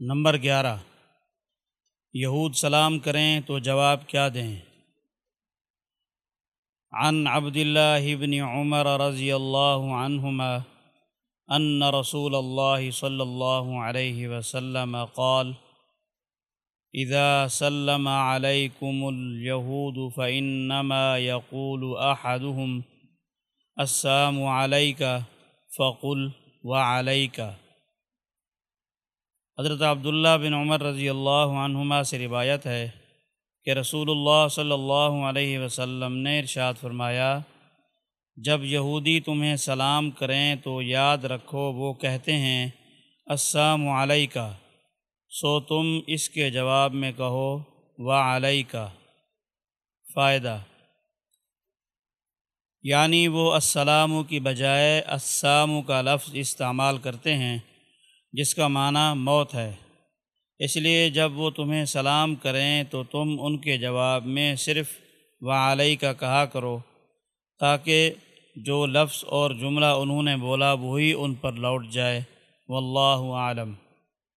Number گیارہ۔ یہود سلام کریں تو جواب کیا دیں؟ عن عبد الله بن عمر رضی اللہ عنہما ان رسول اللہ صلی اللہ علیہ وسلم قال، اذا سلم عليكم اليهود فإنما يقول احدهم السلام عليك فقل وعليك حضرت عبداللہ بن عمر رضی اللہ عنہما سے روایت ہے کہ رسول اللہ صلی اللہ علیہ وسلم نے ارشاد فرمایا، جب یہودی تمہیں سلام کریں تو یاد رکھو، وہ کہتے ہیں، السلام علیکہ۔ سو تم اس کے جواب میں کہو و علیہ کا فائدہ۔ یعنی وہ السلام کی بجائے السلام کا لفظ استعمال کرتے ہیں۔ جس کا معنی موت ہے۔ اس لیے جب وہ تمہیں سلام کریں تو تم ان کے جواب میں صرف و علیہ کا کہا کرو، تاکہ جو لفظ اور جملہ انہوں نے بولا وہی ان پر لوٹ جائے۔ واللہ عالم